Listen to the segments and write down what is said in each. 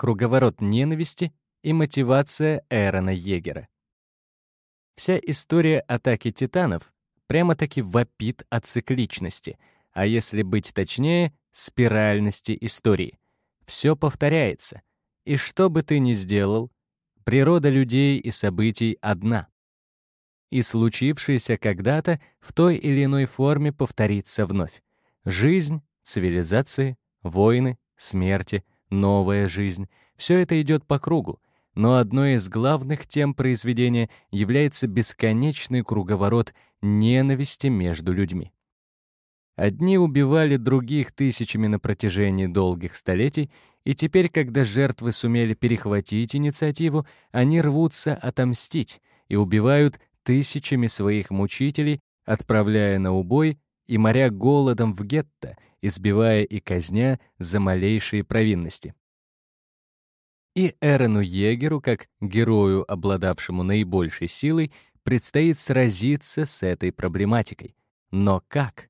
круговорот ненависти и мотивация Эрона Егера. Вся история атаки титанов прямо-таки вопит о цикличности, а если быть точнее, спиральности истории. Все повторяется, и что бы ты ни сделал, природа людей и событий одна. И случившееся когда-то в той или иной форме повторится вновь. Жизнь, цивилизации, войны, смерти, новая жизнь — все это идет по кругу, но одной из главных тем произведения является бесконечный круговорот ненависти между людьми. Одни убивали других тысячами на протяжении долгих столетий, и теперь, когда жертвы сумели перехватить инициативу, они рвутся отомстить и убивают тысячами своих мучителей, отправляя на убой и моря голодом в гетто, избивая и казня за малейшие провинности. И Эрону Егеру, как герою, обладавшему наибольшей силой, предстоит сразиться с этой проблематикой. Но как?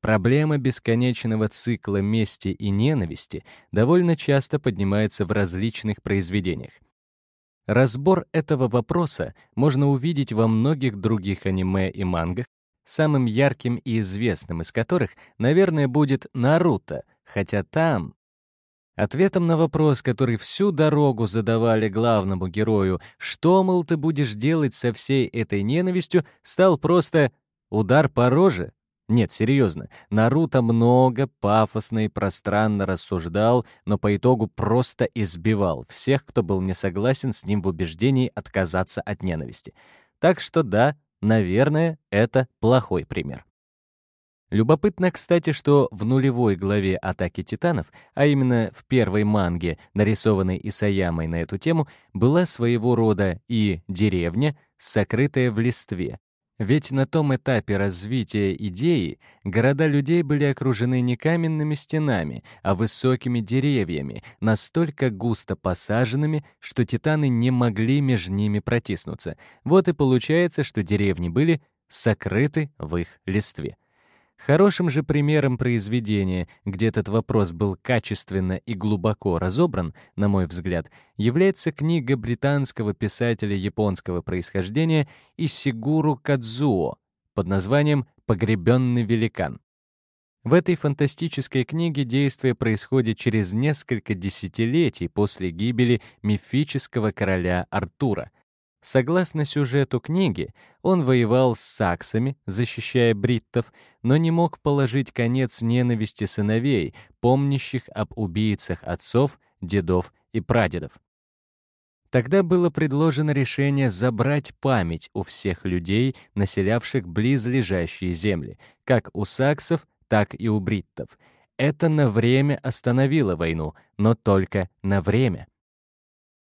Проблема бесконечного цикла мести и ненависти довольно часто поднимается в различных произведениях. Разбор этого вопроса можно увидеть во многих других аниме и мангах, самым ярким и известным из которых, наверное, будет Наруто, хотя там Ответом на вопрос, который всю дорогу задавали главному герою, что, мол, ты будешь делать со всей этой ненавистью, стал просто удар по роже. Нет, серьезно, Наруто много, пафосно и пространно рассуждал, но по итогу просто избивал всех, кто был не согласен с ним в убеждении отказаться от ненависти. Так что да, наверное, это плохой пример. Любопытно, кстати, что в нулевой главе «Атаки титанов», а именно в первой манге, нарисованной Исаямой на эту тему, была своего рода и деревня, сокрытая в листве. Ведь на том этапе развития идеи города людей были окружены не каменными стенами, а высокими деревьями, настолько густо посаженными, что титаны не могли между ними протиснуться. Вот и получается, что деревни были сокрыты в их листве. Хорошим же примером произведения, где этот вопрос был качественно и глубоко разобран, на мой взгляд, является книга британского писателя японского происхождения Исигуру Кадзуо под названием «Погребенный великан». В этой фантастической книге действие происходит через несколько десятилетий после гибели мифического короля Артура, Согласно сюжету книги, он воевал с саксами, защищая бриттов, но не мог положить конец ненависти сыновей, помнящих об убийцах отцов, дедов и прадедов. Тогда было предложено решение забрать память у всех людей, населявших близлежащие земли, как у саксов, так и у бриттов. Это на время остановило войну, но только на время.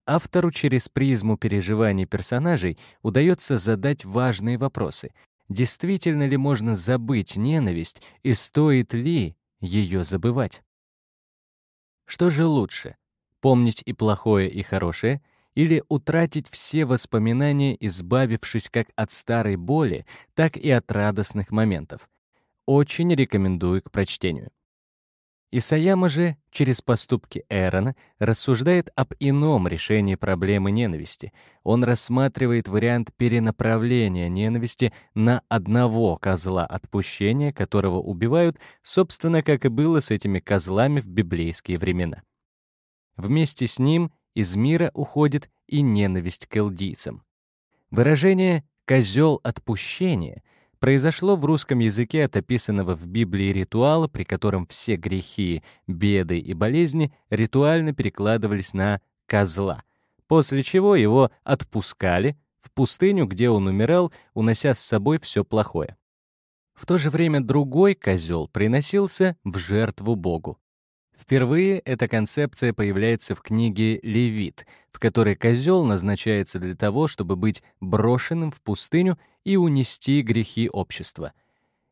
Автору через призму переживаний персонажей удается задать важные вопросы. Действительно ли можно забыть ненависть и стоит ли ее забывать? Что же лучше? Помнить и плохое, и хорошее, или утратить все воспоминания, избавившись как от старой боли, так и от радостных моментов? Очень рекомендую к прочтению. Исаяма же через поступки Эрона рассуждает об ином решении проблемы ненависти. Он рассматривает вариант перенаправления ненависти на одного козла отпущения, которого убивают, собственно, как и было с этими козлами в библейские времена. Вместе с ним из мира уходит и ненависть к элдийцам. Выражение «козел отпущения» произошло в русском языке от описанного в Библии ритуала, при котором все грехи, беды и болезни ритуально перекладывались на козла, после чего его отпускали в пустыню, где он умирал, унося с собой все плохое. В то же время другой козел приносился в жертву Богу. Впервые эта концепция появляется в книге «Левит», в которой козел назначается для того, чтобы быть брошенным в пустыню и унести грехи общества.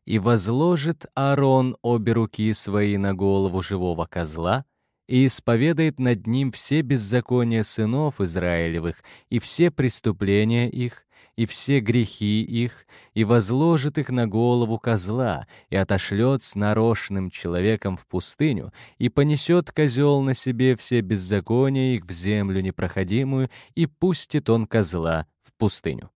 «И возложит Аарон обе руки свои на голову живого козла, и исповедает над ним все беззакония сынов Израилевых и все преступления их, и все грехи их, и возложит их на голову козла, и отошлет с нарочным человеком в пустыню, и понесет козел на себе все беззакония их в землю непроходимую, и пустит он козла в пустыню.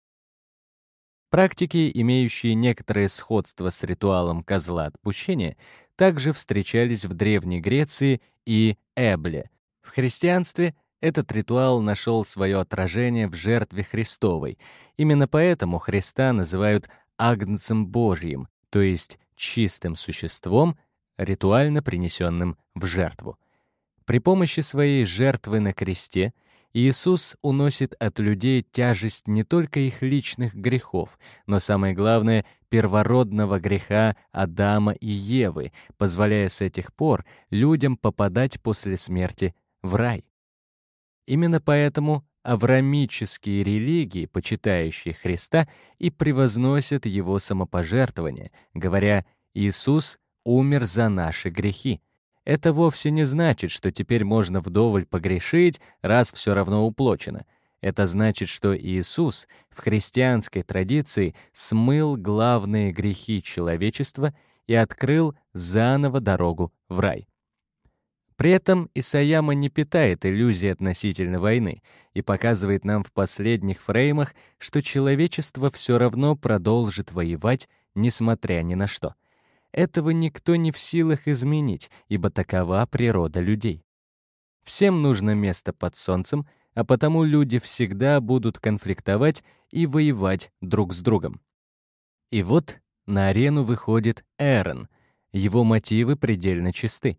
Практики, имеющие некоторое сходство с ритуалом козла отпущения, также встречались в Древней Греции и Эбле. В христианстве этот ритуал нашел свое отражение в жертве Христовой. Именно поэтому Христа называют Агнцем Божьим, то есть чистым существом, ритуально принесенным в жертву. При помощи своей жертвы на кресте — Иисус уносит от людей тяжесть не только их личных грехов, но самое главное — первородного греха Адама и Евы, позволяя с этих пор людям попадать после смерти в рай. Именно поэтому аврамические религии, почитающие Христа, и превозносят его самопожертвование, говоря «Иисус умер за наши грехи», это вовсе не значит, что теперь можно вдоволь погрешить, раз все равно уплочено. Это значит, что Иисус в христианской традиции смыл главные грехи человечества и открыл заново дорогу в рай. При этом Исаяма не питает иллюзий относительно войны и показывает нам в последних фреймах, что человечество все равно продолжит воевать, несмотря ни на что. Этого никто не в силах изменить, ибо такова природа людей. Всем нужно место под солнцем, а потому люди всегда будут конфликтовать и воевать друг с другом. И вот на арену выходит Эрен. Его мотивы предельно чисты.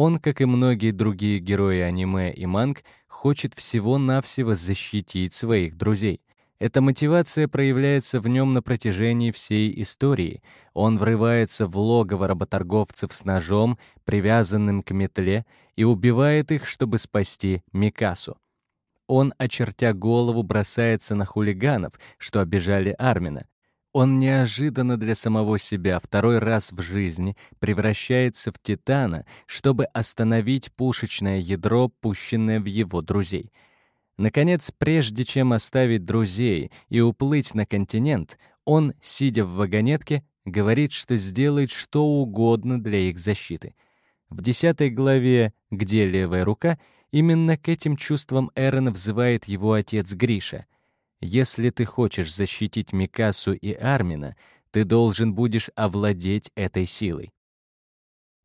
Он, как и многие другие герои аниме и манг, хочет всего-навсего защитить своих друзей. Эта мотивация проявляется в нем на протяжении всей истории. Он врывается в логово работорговцев с ножом, привязанным к метле, и убивает их, чтобы спасти Микасу. Он, очертя голову, бросается на хулиганов, что обижали Армина. Он неожиданно для самого себя второй раз в жизни превращается в Титана, чтобы остановить пушечное ядро, пущенное в его друзей — Наконец, прежде чем оставить друзей и уплыть на континент, он, сидя в вагонетке, говорит, что сделает что угодно для их защиты. В десятой главе «Где левая рука» именно к этим чувствам Эрен взывает его отец Гриша. «Если ты хочешь защитить Микасу и Армина, ты должен будешь овладеть этой силой».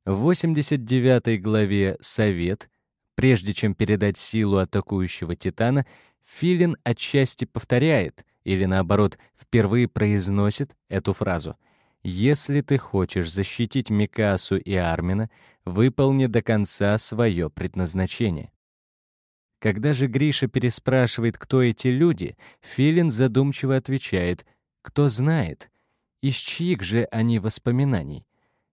В 89 главе «Совет» Прежде чем передать силу атакующего Титана, Филин отчасти повторяет, или наоборот, впервые произносит эту фразу. «Если ты хочешь защитить Микасу и Армина, выполни до конца свое предназначение». Когда же Гриша переспрашивает, кто эти люди, Филин задумчиво отвечает «Кто знает?» Из чьих же они воспоминаний?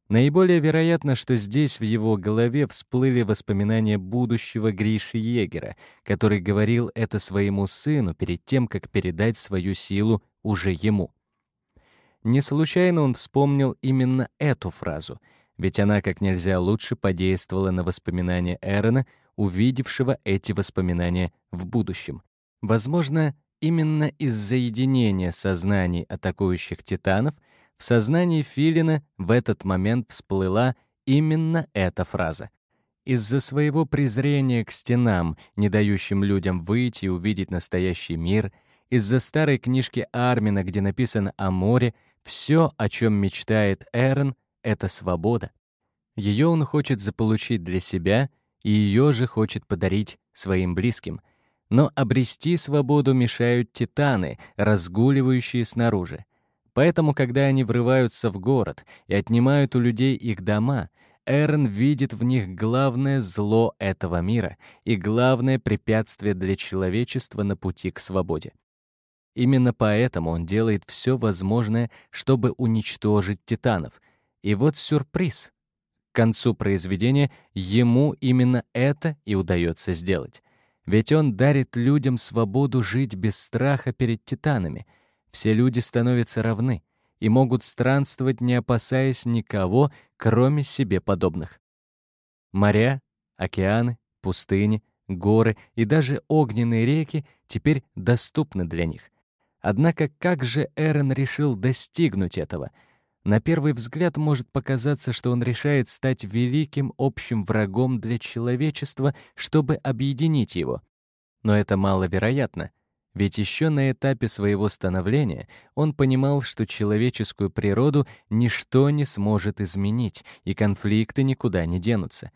Наиболее вероятно, что здесь в его голове всплыли воспоминания будущего Гриши Егера, который говорил это своему сыну перед тем, как передать свою силу уже ему. Не случайно он вспомнил именно эту фразу, ведь она как нельзя лучше подействовала на воспоминания Эрона, увидевшего эти воспоминания в будущем. Возможно, именно из-за единения сознаний атакующих титанов — в сознании Филина в этот момент всплыла именно эта фраза. Из-за своего презрения к стенам, не дающим людям выйти и увидеть настоящий мир, из-за старой книжки Армина, где написано о море, все, о чем мечтает Эрен, — это свобода. Ее он хочет заполучить для себя, и ее же хочет подарить своим близким. Но обрести свободу мешают титаны, разгуливающие снаружи. Поэтому, когда они врываются в город и отнимают у людей их дома, Эрн видит в них главное зло этого мира и главное препятствие для человечества на пути к свободе. Именно поэтому он делает все возможное, чтобы уничтожить титанов. И вот сюрприз. Концу произведения ему именно это и удается сделать. Ведь он дарит людям свободу жить без страха перед титанами — все люди становятся равны и могут странствовать, не опасаясь никого, кроме себе подобных. Моря, океаны, пустыни, горы и даже огненные реки теперь доступны для них. Однако как же Эрен решил достигнуть этого? На первый взгляд может показаться, что он решает стать великим общим врагом для человечества, чтобы объединить его. Но это маловероятно. Ведь еще на этапе своего становления он понимал, что человеческую природу ничто не сможет изменить, и конфликты никуда не денутся.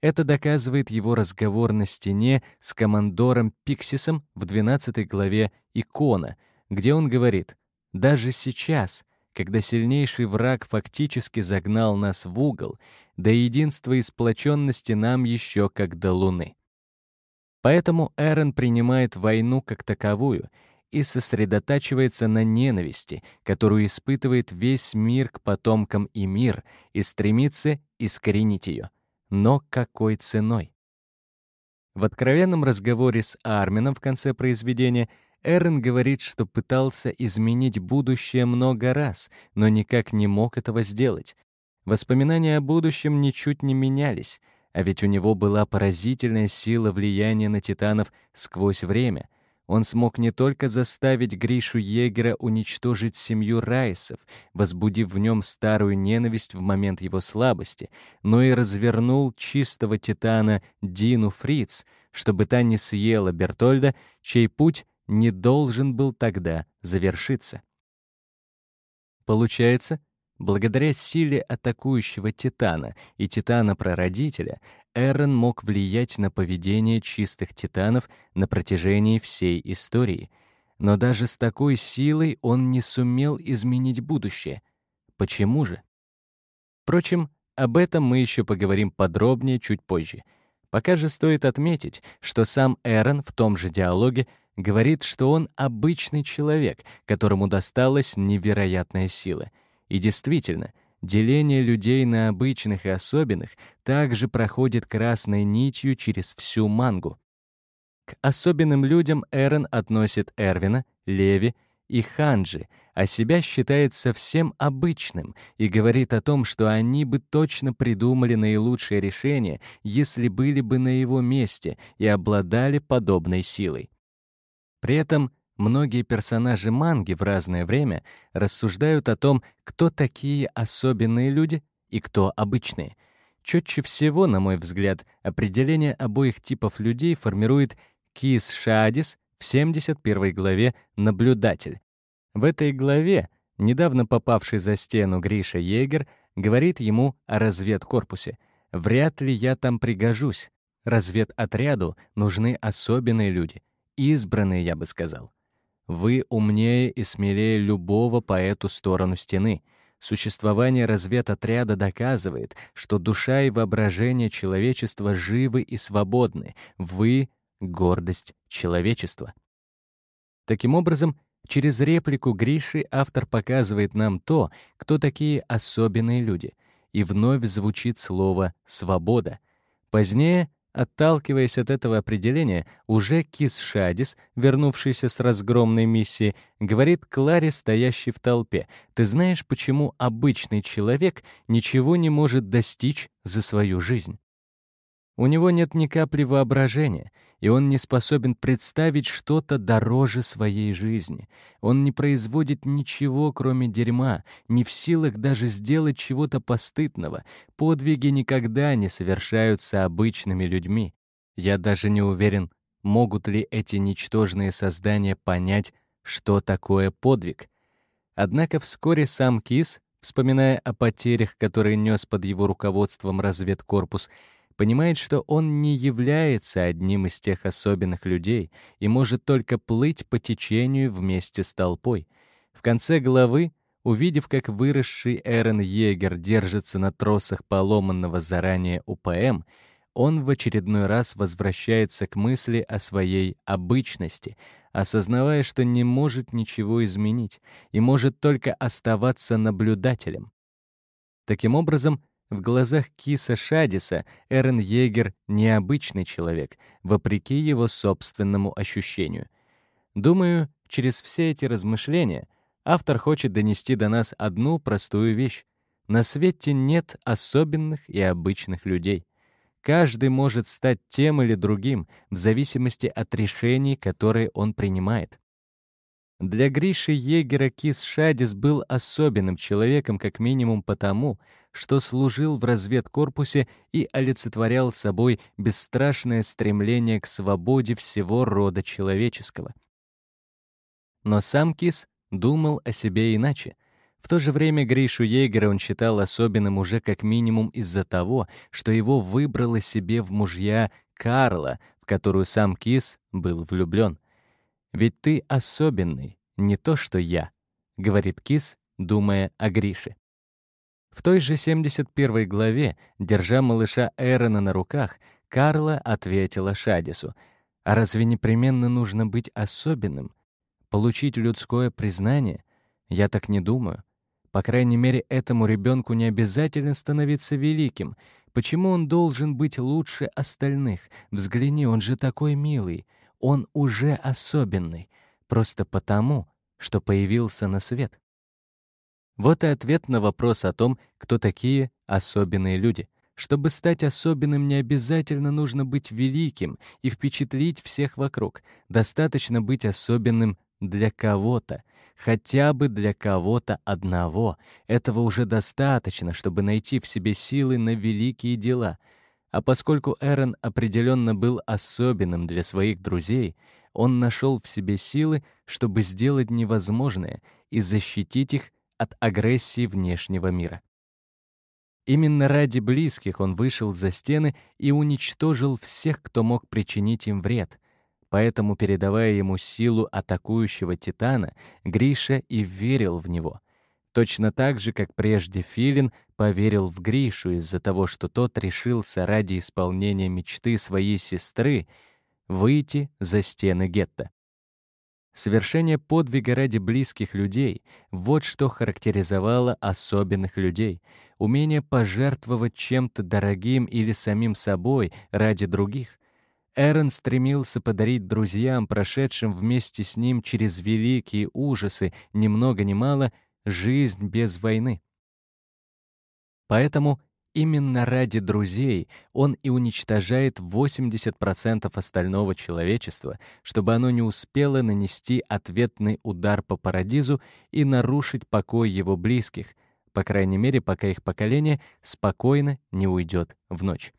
Это доказывает его разговор на стене с командором Пиксисом в 12 главе «Икона», где он говорит «Даже сейчас, когда сильнейший враг фактически загнал нас в угол, до единства и сплоченности нам еще как до луны». Поэтому Эрен принимает войну как таковую и сосредотачивается на ненависти, которую испытывает весь мир к потомкам и мир, и стремится искоренить ее. Но какой ценой? В откровенном разговоре с Армином в конце произведения Эрен говорит, что пытался изменить будущее много раз, но никак не мог этого сделать. Воспоминания о будущем ничуть не менялись, а ведь у него была поразительная сила влияния на титанов сквозь время. Он смог не только заставить Гришу Егера уничтожить семью Райсов, возбудив в нем старую ненависть в момент его слабости, но и развернул чистого титана Дину Фриц, чтобы та не съела Бертольда, чей путь не должен был тогда завершиться. Получается, Благодаря силе атакующего Титана и Титана-прародителя, Эрен мог влиять на поведение чистых Титанов на протяжении всей истории. Но даже с такой силой он не сумел изменить будущее. Почему же? Впрочем, об этом мы еще поговорим подробнее чуть позже. Пока же стоит отметить, что сам Эрен в том же диалоге говорит, что он обычный человек, которому досталась невероятная сила — и действительно, деление людей на обычных и особенных также проходит красной нитью через всю мангу. К особенным людям Эрен относит Эрвина, Леви и Ханджи, а себя считает совсем обычным и говорит о том, что они бы точно придумали наилучшее решение, если были бы на его месте и обладали подобной силой. При этом Многие персонажи манги в разное время рассуждают о том, кто такие особенные люди и кто обычные. Четче всего, на мой взгляд, определение обоих типов людей формирует Кис Шадис в 71 главе «Наблюдатель». В этой главе недавно попавший за стену Гриша Егер говорит ему о разведкорпусе. «Вряд ли я там пригожусь. Разведотряду нужны особенные люди. Избранные, я бы сказал. Вы умнее и смелее любого по эту сторону стены. Существование разведотряда доказывает, что душа и воображение человечества живы и свободны. Вы — гордость человечества. Таким образом, через реплику Гриши автор показывает нам то, кто такие особенные люди, и вновь звучит слово «свобода». Позднее Отталкиваясь от этого определения, уже Кис Шадис, вернувшийся с разгромной миссии, говорит Кларе, стоящей в толпе, «Ты знаешь, почему обычный человек ничего не может достичь за свою жизнь?» У него нет ни капли воображения, и он не способен представить что-то дороже своей жизни. Он не производит ничего, кроме дерьма, не в силах даже сделать чего-то постыдного. Подвиги никогда не совершаются обычными людьми. Я даже не уверен, могут ли эти ничтожные создания понять, что такое подвиг. Однако вскоре сам Кис, вспоминая о потерях, которые нес под его руководством разведкорпус, понимает, что он не является одним из тех особенных людей и может только плыть по течению вместе с толпой. В конце главы, увидев, как выросший Эрен Егер держится на тросах поломанного заранее УПМ, он в очередной раз возвращается к мысли о своей обычности, осознавая, что не может ничего изменить и может только оставаться наблюдателем. Таким образом, в глазах Киса Шадиса Эрен Егер — необычный человек, вопреки его собственному ощущению. Думаю, через все эти размышления автор хочет донести до нас одну простую вещь. На свете нет особенных и обычных людей. Каждый может стать тем или другим в зависимости от решений, которые он принимает. Для Гриши Егера Кис Шадис был особенным человеком как минимум потому, что служил в разведкорпусе и олицетворял собой бесстрашное стремление к свободе всего рода человеческого. Но сам Кис думал о себе иначе. В то же время Гришу Егера он считал особенным уже как минимум из-за того, что его выбрала себе в мужья Карла, в которую сам Кис был влюблен. «Ведь ты особенный, не то что я», — говорит Кис, думая о Грише. В той же 71 главе, держа малыша Эрона на руках, Карла ответила Шадису, «А разве непременно нужно быть особенным? Получить людское признание? Я так не думаю. По крайней мере, этому ребенку не обязательно становиться великим. Почему он должен быть лучше остальных? Взгляни, он же такой милый. Он уже особенный. Просто потому, что появился на свет. Вот и ответ на вопрос о том, кто такие особенные люди. Чтобы стать особенным, не обязательно нужно быть великим и впечатлить всех вокруг. Достаточно быть особенным для кого-то, хотя бы для кого-то одного. Этого уже достаточно, чтобы найти в себе силы на великие дела. А поскольку Эрон определенно был особенным для своих друзей, он нашел в себе силы, чтобы сделать невозможное и защитить их от агрессии внешнего мира. Именно ради близких он вышел за стены и уничтожил всех, кто мог причинить им вред. Поэтому, передавая ему силу атакующего Титана, Гриша и верил в него. Точно так же, как прежде Филин поверил в Гришу из-за того, что тот решился ради исполнения мечты своей сестры выйти за стены гетто. Совершение подвига ради близких людей — вот что характеризовало особенных людей. Умение пожертвовать чем-то дорогим или самим собой ради других. Эрон стремился подарить друзьям, прошедшим вместе с ним через великие ужасы, ни много ни мало, жизнь без войны. Поэтому Именно ради друзей он и уничтожает 80% остального человечества, чтобы оно не успело нанести ответный удар по парадизу и нарушить покой его близких, по крайней мере, пока их поколение спокойно не уйдет в ночь.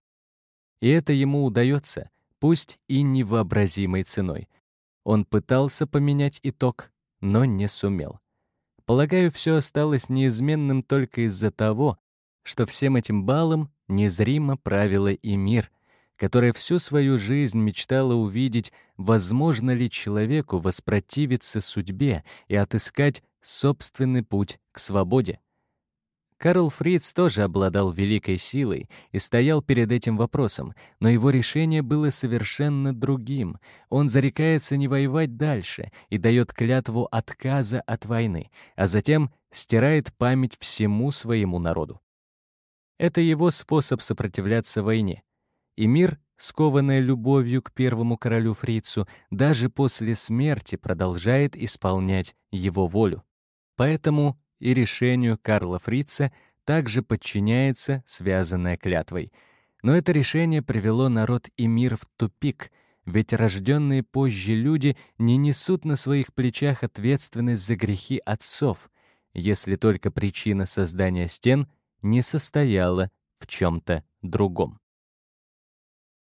И это ему удается, пусть и невообразимой ценой. Он пытался поменять итог, но не сумел. Полагаю, все осталось неизменным только из-за того, что всем этим балом незримо правила и мир, которая всю свою жизнь мечтала увидеть, возможно ли человеку воспротивиться судьбе и отыскать собственный путь к свободе. Карл Фриц тоже обладал великой силой и стоял перед этим вопросом, но его решение было совершенно другим. Он зарекается не воевать дальше и дает клятву отказа от войны, а затем стирает память всему своему народу. Это его способ сопротивляться войне. И мир, скованный любовью к первому королю Фрицу, даже после смерти продолжает исполнять его волю. Поэтому и решению Карла Фрица также подчиняется связанная клятвой. Но это решение привело народ и мир в тупик, ведь рожденные позже люди не несут на своих плечах ответственность за грехи отцов, если только причина создания стен — не состояла в чем-то другом.